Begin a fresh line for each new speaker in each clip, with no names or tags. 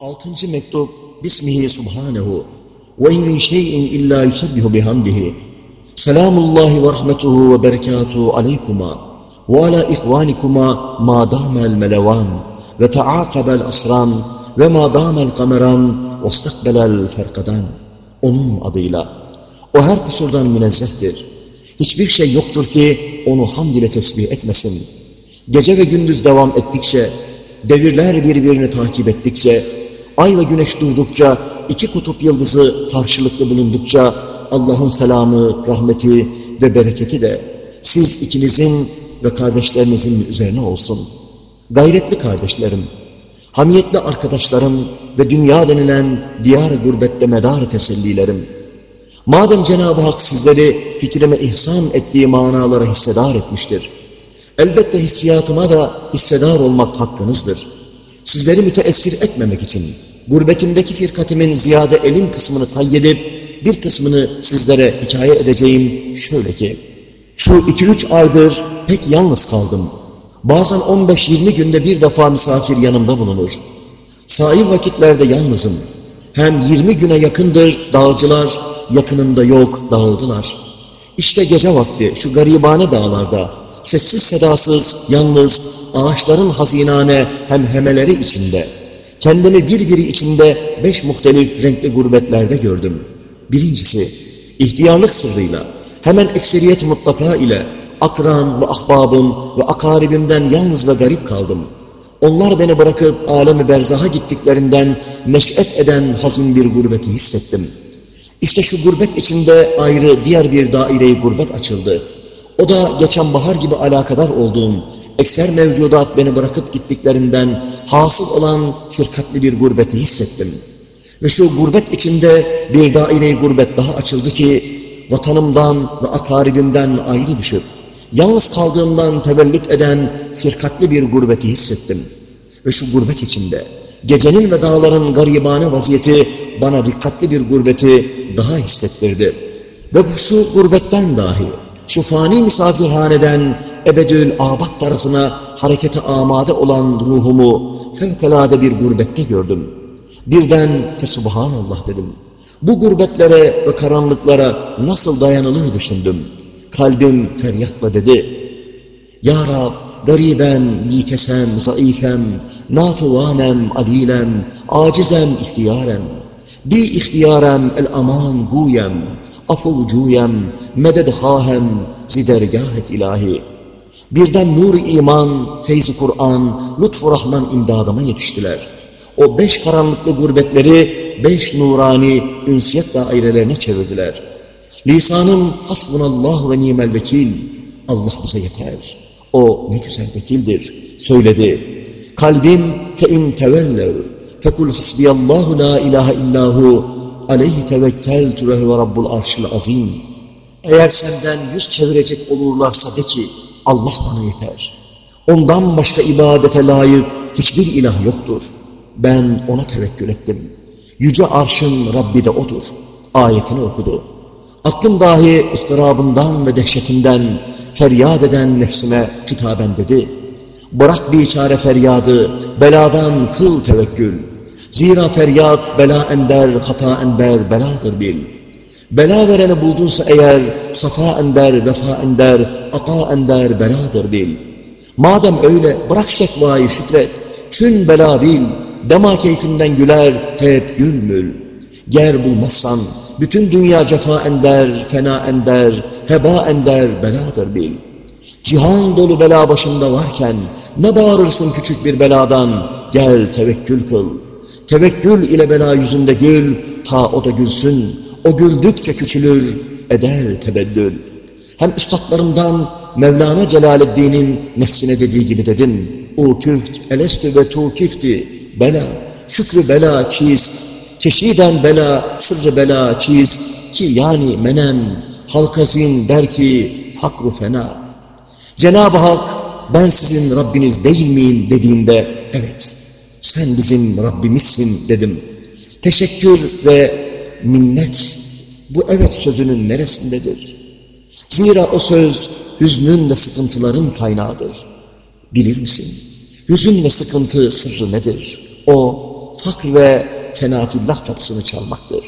Altıncı mektup Bismihi Subhanehu ve in min şeyin illa yusabbihu bihamdihi Selamullahi ve rahmetuhu ve berekatuhu aleykuma ve ala ihvanikuma ma damel melevan ve taakabel asran ve ma damel kameran ve stakbelel ferkadan Onun adıyla. O her kusurdan münezzehtir. Hiçbir şey yoktur ki onu hamd ile tesbih etmesin. Gece ve gündüz devam ettikçe, devirler birbirini takip ettikçe, ay ve güneş durdukça, iki kutup yıldızı karşılıklı bulundukça, Allah'ın selamı, rahmeti ve bereketi de siz ikinizin ve kardeşlerinizin üzerine olsun. Gayretli kardeşlerim, hamiyetli arkadaşlarım ve dünya denilen diyar gurbette medar tesellilerim, madem Cenab-ı Hak sizleri fikrime ihsan ettiği manalara hissedar etmiştir, elbette hissiyatıma da hissedar olmak hakkınızdır. Sizleri müteessir etmemek için, gurbetimdeki firkatimin ziyade elin kısmını tayyedip, bir kısmını sizlere hikaye edeceğim şöyle ki, şu iki üç aydır pek yalnız kaldım. Bazen 15-20 günde bir defa misafir yanımda bulunur. Sahil vakitlerde yalnızım. Hem 20 güne yakındır dağcılar, yakınımda yok dağıldılar. İşte gece vakti şu garibane dağlarda, sessiz sedasız, yalnız, ağaçların hazinane hemhemeleri içinde, kendimi bir biri içinde beş muhtelif renkli gurbetlerde gördüm. Birincisi, ihtiyarlık sırrıyla, hemen ekseriyet mutlaka ile, akran ve ahbabım ve akaribimden yalnız ve garip kaldım. Onlar beni bırakıp alemi berzaha gittiklerinden neş'et eden hazin bir gurbeti hissettim. İşte şu gurbet içinde ayrı diğer bir daireyi gurbet açıldı. O da geçen bahar gibi alakadar olduğum, ekser mevcudat beni bırakıp gittiklerinden hasıl olan fırkatli bir gurbeti hissettim. Ve şu gurbet içinde bir daire gurbet daha açıldı ki, vatanımdan ve akaribimden ayrı düşüp, yalnız kaldığımdan tevellüt eden firkatli bir gurbeti hissettim. Ve şu gurbet içinde, gecenin ve dağların garibane vaziyeti bana dikkatli bir gurbeti daha hissettirdi. Ve bu şu gurbetten dahi, şu fani misafirhaneden ebedül abat tarafına harekete amade olan ruhumu fevkalade bir gurbette gördüm. Birden fesubhanallah dedim. Bu gurbetlere ve karanlıklara nasıl dayanılır düşündüm. Kalbim feryatla dedi. Ya Rab, gariben, yikesem, zaifem, natuvanem, adilem, acizem, ihtiyarem. Bi ihtiyarem el aman guyem, afucuyem, meded hahem, zidergahet ilahi. Birden nur iman, feyzi Kur'an, lütfu Rahman imdadıma yetiştiler. O beş karanlıklı gurbetleri beş nurani ünsiyet dairelerine çevirdiler. Lisanım hasbunallah ve nimel vekil. Allah bize yeter. O ne güzel vekildir. Söyledi. Kalbim fe in tevellev fekul hasbiyallahu la ilahe illahu aleyhi tevekkeltu ve huve rabbul arşil azim. Eğer senden yüz çevirecek olurlarsa de ki Allah bana yeter. Ondan başka ibadete layık hiçbir ilah yoktur. Ben ona tevekkül ettim. Yüce arşın Rabbi de odur. Ayetini okudu. Aklım dahi ıstırabından ve dehşetinden feryat eden nefsime hitaben dedi. Bırak bir çare feryadı, beladan kıl tevekkül. Zira feryat bela ender, hata ender, beladır bil. Bela vereni buldunsa eğer, safa ender, vefa ender, ata ender, beladır bil. Madem öyle, bırak şekvayı şükret, çün bela bil, dema keyfinden güler, hep gülmül. Ger bulmazsan, bütün dünya cefa ender, fena ender, heba ender, beladır bil. Cihan dolu bela başında varken, ne bağırırsın küçük bir beladan, gel tevekkül kıl. Tevekkül ile bela yüzünde gül, ta o da gülsün. O güldükçe küçülür, eder tebeddül. Hem üstadlarımdan Mevlana Celaleddin'in nefsine dediği gibi dedim. O küft, elestü ve tu kifti, bela, şükrü bela çiz, keşiden bela, sırrı bela çiz, ki yani menem, halkazin belki fakru fena. Cenab-ı Hak, ben sizin Rabbiniz değil miyim dediğinde, evet, sen bizim Rabbimizsin dedim. Teşekkür ve minnet, bu evet sözünün neresindedir? Zira o söz, hüznün ve sıkıntıların kaynağıdır. Bilir misin? Hüzün ve sıkıntı sırrı nedir? O, hak ve fenafillah kapısını çalmaktır.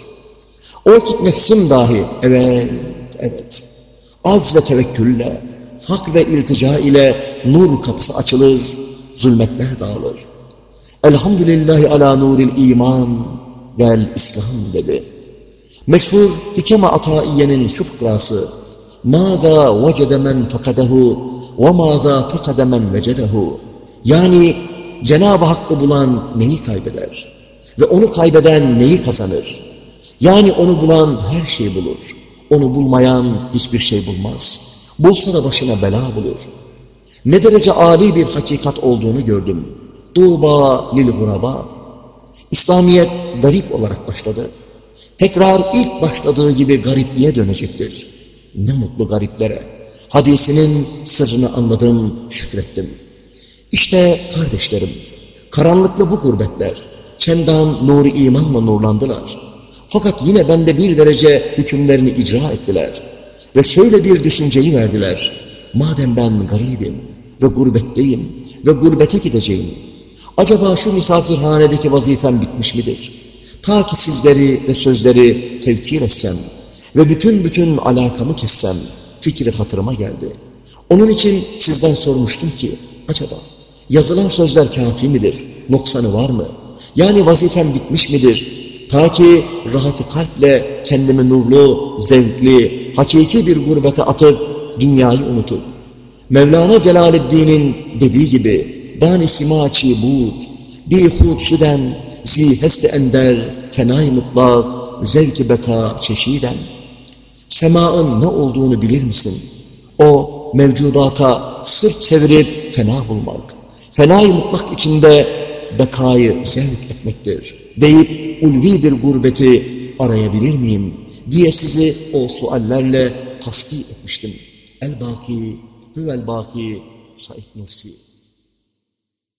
O vakit nefsim dahi, evet, evet, az ve tevekkülle, hak ve iltica ile nur kapısı açılır, zulmetler dağılır. Elhamdülillahi ala nuril iman vel İslam dedi. Meşhur Hikeme Ataiye'nin şu fıkrası, مَاذَا وَجَدَ مَنْ فَقَدَهُ وَمَاذَا فَقَدَ مَنْ وَجَدَهُ Yani Cenab-ı Hakk'ı bulan neyi kaybeder? Ve onu kaybeden neyi kazanır? Yani onu bulan her şeyi bulur. Onu bulmayan hiçbir şey bulmaz. Bulsa da başına bela bulur. Ne derece âli bir hakikat olduğunu gördüm. Tuğba lil guraba. İslamiyet garip olarak başladı. Tekrar ilk başladığı gibi garipliğe dönecektir. Ne mutlu gariplere. Hadisinin sırrını anladım, şükrettim. İşte kardeşlerim, karanlıklı bu gurbetler, çendan nuru imanla nurlandılar. Fakat yine bende bir derece hükümlerini icra ettiler. Ve şöyle bir düşünceyi verdiler. Madem ben garibim ve gurbetteyim ve gurbete gideceğim, acaba şu misafirhanedeki vazifem bitmiş midir? Ta ki sizleri ve sözleri tevkir etsem ve bütün bütün alakamı kessem, fikri hatırıma geldi. Onun için sizden sormuştum ki, acaba yazılan sözler kafi midir? Noksanı var mı? Yani vazifem bitmiş midir? Ta ki rahatı kalple kendimi nurlu, zevkli, hakiki bir gurbete atıp dünyayı unutup, Mevlana Celaleddin'in dediği gibi, dani simaçi bud, bi hud şiden, zi heste ender, fenay mutlak, zevki beka çeşiden. Semaın ne olduğunu bilir misin? O mevcudata sırt çevirip fena bulmak, fenay mutlak içinde bekayı zevk etmektir deyip ulvi bir gurbeti arayabilir miyim diye sizi o suallerle tasdik etmiştim. El-Baki, Hüvel-Baki, Said Nursi.